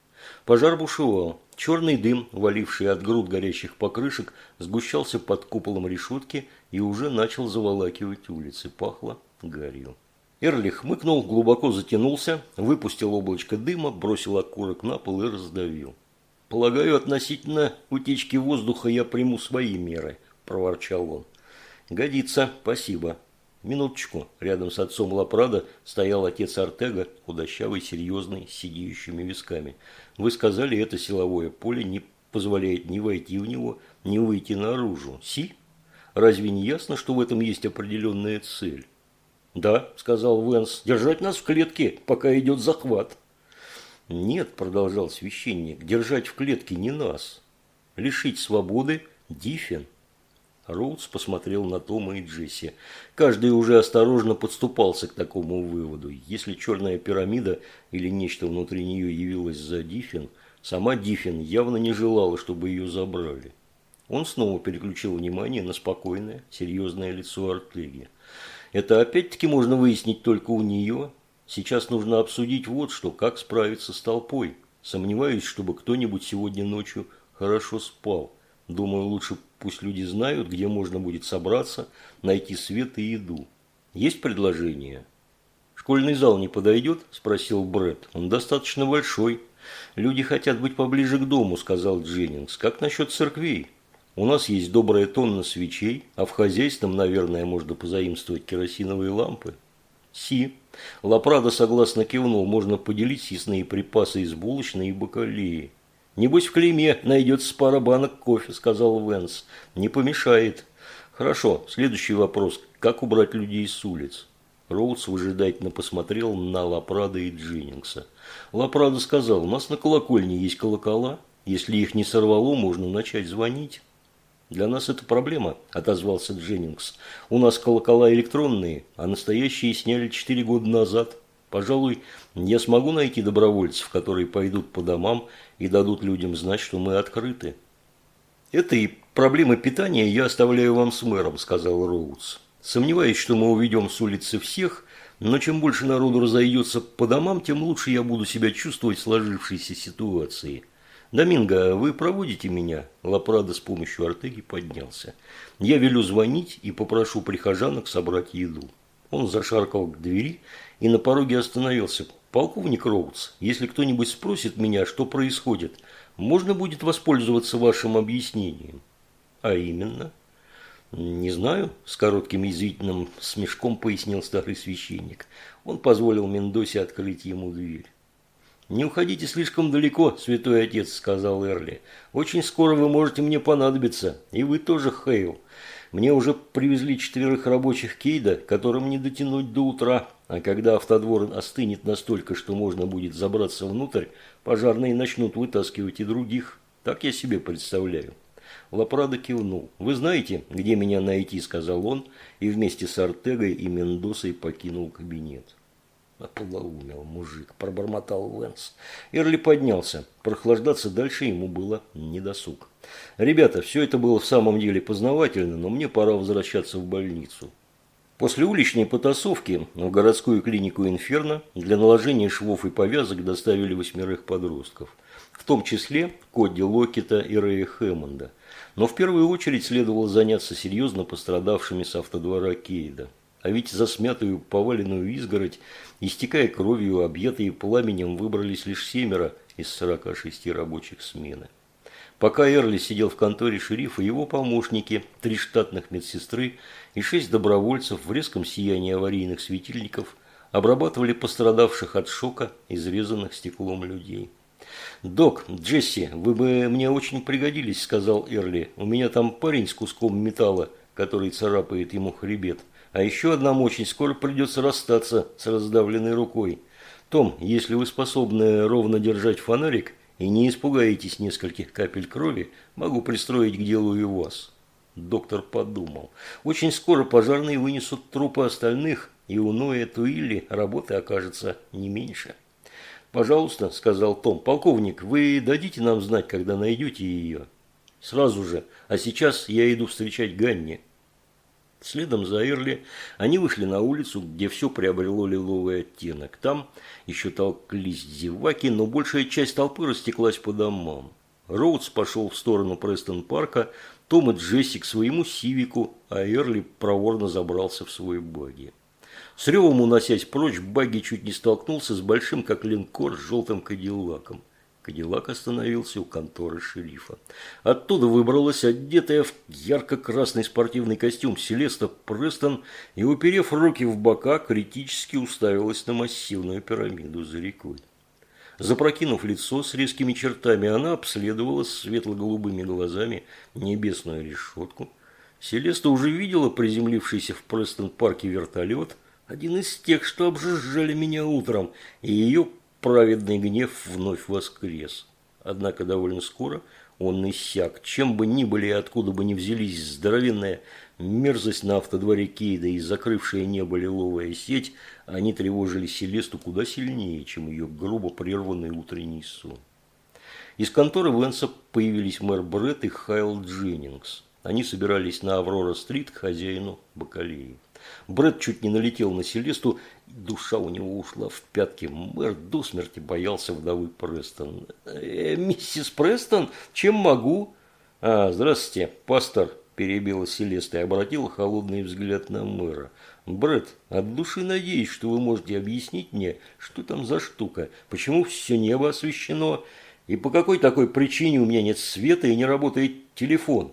Пожар бушевал. Черный дым, валивший от груд горящих покрышек, сгущался под куполом решетки и уже начал заволакивать улицы. Пахло гарью. Эрлих хмыкнул, глубоко затянулся, выпустил облачко дыма, бросил окурок на пол и раздавил. «Полагаю, относительно утечки воздуха я приму свои меры», – проворчал он. «Годится, спасибо». Минуточку. Рядом с отцом Лапрада стоял отец Артега, худощавый, серьезный, с сидеющими висками. «Вы сказали, это силовое поле не позволяет ни войти в него, ни выйти наружу. Си? Разве не ясно, что в этом есть определенная цель?» «Да», – сказал Венс, – «держать нас в клетке, пока идет захват». «Нет», – продолжал священник, – «держать в клетке не нас. Лишить свободы Диффин». Роудс посмотрел на Тома и Джесси. Каждый уже осторожно подступался к такому выводу. Если черная пирамида или нечто внутри нее явилось за Диффин, сама Диффин явно не желала, чтобы ее забрали. Он снова переключил внимание на спокойное, серьезное лицо Артеги. Это опять-таки можно выяснить только у нее. Сейчас нужно обсудить вот что, как справиться с толпой. Сомневаюсь, чтобы кто-нибудь сегодня ночью хорошо спал. Думаю, лучше пусть люди знают, где можно будет собраться, найти свет и еду. Есть предложение? «Школьный зал не подойдет?» – спросил Бред. «Он достаточно большой». «Люди хотят быть поближе к дому», – сказал Дженнингс. «Как насчет церквей?» У нас есть добрая тонна свечей, а в хозяйственном, наверное, можно позаимствовать керосиновые лампы. Си. Лапрада согласно кивнул, можно поделить съестные припасы из булочной и бакалеи. «Небось в клейме найдется пара банок кофе», – сказал Венс. «Не помешает». «Хорошо, следующий вопрос. Как убрать людей с улиц?» Роудс выжидательно посмотрел на Лапрада и Дженнингса. Лапрада сказал, у нас на колокольне есть колокола. Если их не сорвало, можно начать звонить. «Для нас это проблема», – отозвался Дженнингс. «У нас колокола электронные, а настоящие сняли четыре года назад. Пожалуй, я смогу найти добровольцев, которые пойдут по домам и дадут людям знать, что мы открыты». «Это и проблемы питания я оставляю вам с мэром», – сказал Роудс. «Сомневаюсь, что мы уведем с улицы всех, но чем больше народу разойдется по домам, тем лучше я буду себя чувствовать в сложившейся ситуации». «Доминго, вы проводите меня?» Лапрада с помощью Артеги поднялся. «Я велю звонить и попрошу прихожанок собрать еду». Он зашаркал к двери и на пороге остановился. «Полковник Роудс, если кто-нибудь спросит меня, что происходит, можно будет воспользоваться вашим объяснением?» «А именно?» «Не знаю», – с коротким язвительным смешком пояснил старый священник. Он позволил Мендосе открыть ему дверь. «Не уходите слишком далеко, святой отец», – сказал Эрли. «Очень скоро вы можете мне понадобиться, и вы тоже, Хейл. Мне уже привезли четверых рабочих Кейда, которым не дотянуть до утра, а когда автодвор остынет настолько, что можно будет забраться внутрь, пожарные начнут вытаскивать и других. Так я себе представляю». Лапрадо кивнул. «Вы знаете, где меня найти?» – сказал он, и вместе с Артегой и Мендосой покинул кабинет. Ополоумел мужик, пробормотал Венс. Эрли поднялся. Прохлаждаться дальше ему было недосуг. Ребята, все это было в самом деле познавательно, но мне пора возвращаться в больницу. После уличной потасовки в городскую клинику «Инферно» для наложения швов и повязок доставили восьмерых подростков, в том числе Кодди Локета и Рэя Хэммонда. Но в первую очередь следовало заняться серьезно пострадавшими с автодвора Кейда. А ведь за смятую поваленную изгородь Истекая кровью, объятые пламенем, выбрались лишь семеро из 46 рабочих смены. Пока Эрли сидел в конторе шерифа, его помощники, три штатных медсестры и шесть добровольцев в резком сиянии аварийных светильников обрабатывали пострадавших от шока, изрезанных стеклом людей. «Док, Джесси, вы бы мне очень пригодились», – сказал Эрли. «У меня там парень с куском металла, который царапает ему хребет. А еще одному очень скоро придется расстаться с раздавленной рукой. Том, если вы способны ровно держать фонарик и не испугаетесь нескольких капель крови, могу пристроить к делу и вас. Доктор подумал. Очень скоро пожарные вынесут трупы остальных, и у Ноя Туилли работы окажется не меньше. «Пожалуйста», – сказал Том, – «полковник, вы дадите нам знать, когда найдете ее?» «Сразу же. А сейчас я иду встречать Ганни». Следом за Эрли они вышли на улицу, где все приобрело лиловый оттенок. Там еще толклись зеваки, но большая часть толпы растеклась по домам. Роудс пошел в сторону Престон-парка, Том и Джесси к своему Сивику, а Эрли проворно забрался в свой багги. С ревом уносясь прочь, багги чуть не столкнулся с большим, как линкор, с желтым кадиллаком. Кадиллак остановился у конторы шерифа. Оттуда выбралась одетая в ярко-красный спортивный костюм Селеста Престон и, уперев руки в бока, критически уставилась на массивную пирамиду за рекой. Запрокинув лицо с резкими чертами, она обследовала светло-голубыми глазами небесную решетку. Селеста уже видела приземлившийся в Престон-парке вертолет, один из тех, что обжужжали меня утром, и ее праведный гнев вновь воскрес. Однако довольно скоро он иссяк. Чем бы ни были и откуда бы ни взялись здоровенная мерзость на автодворе Кейда и закрывшая небо лиловая сеть, они тревожили Селесту куда сильнее, чем ее грубо прерванный утренний сон. Из конторы Венса появились мэр Бретт и Хайл Дженнингс. Они собирались на Аврора-стрит к хозяину бакалеи. Брэд чуть не налетел на Селесту, душа у него ушла в пятки. Мэр до смерти боялся вдовы Престон. «Э, «Миссис Престон, чем могу?» «А, здравствуйте, пастор», – перебила Селеста и обратила холодный взгляд на мэра. «Брэд, от души надеюсь, что вы можете объяснить мне, что там за штука, почему все небо освещено, и по какой такой причине у меня нет света и не работает телефон?»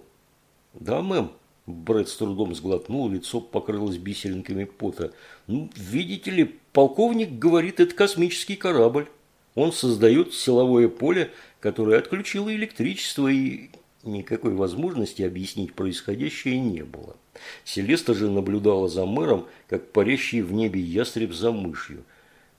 «Да, мэм», Брэд с трудом сглотнул, лицо покрылось бисеринками пота. «Ну, видите ли, полковник говорит, это космический корабль. Он создает силовое поле, которое отключило электричество, и никакой возможности объяснить происходящее не было. Селеста же наблюдала за мэром, как парящий в небе ястреб за мышью.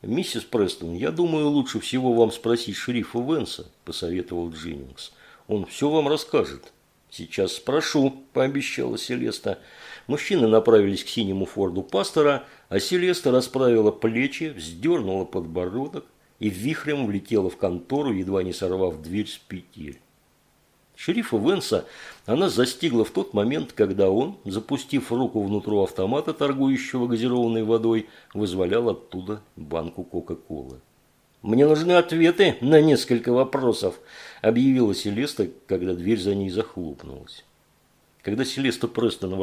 «Миссис Престон, я думаю, лучше всего вам спросить шерифа Венса», – посоветовал Дженнингс. «Он все вам расскажет». «Сейчас спрошу», – пообещала Селеста. Мужчины направились к синему форду пастора, а Селеста расправила плечи, вздернула подбородок и вихрем влетела в контору, едва не сорвав дверь с петель. Шерифа Венса она застигла в тот момент, когда он, запустив руку внутрь автомата, торгующего газированной водой, вызволял оттуда банку Кока-Колы. «Мне нужны ответы на несколько вопросов», – объявила Селеста, когда дверь за ней захлопнулась. Когда Селеста Престон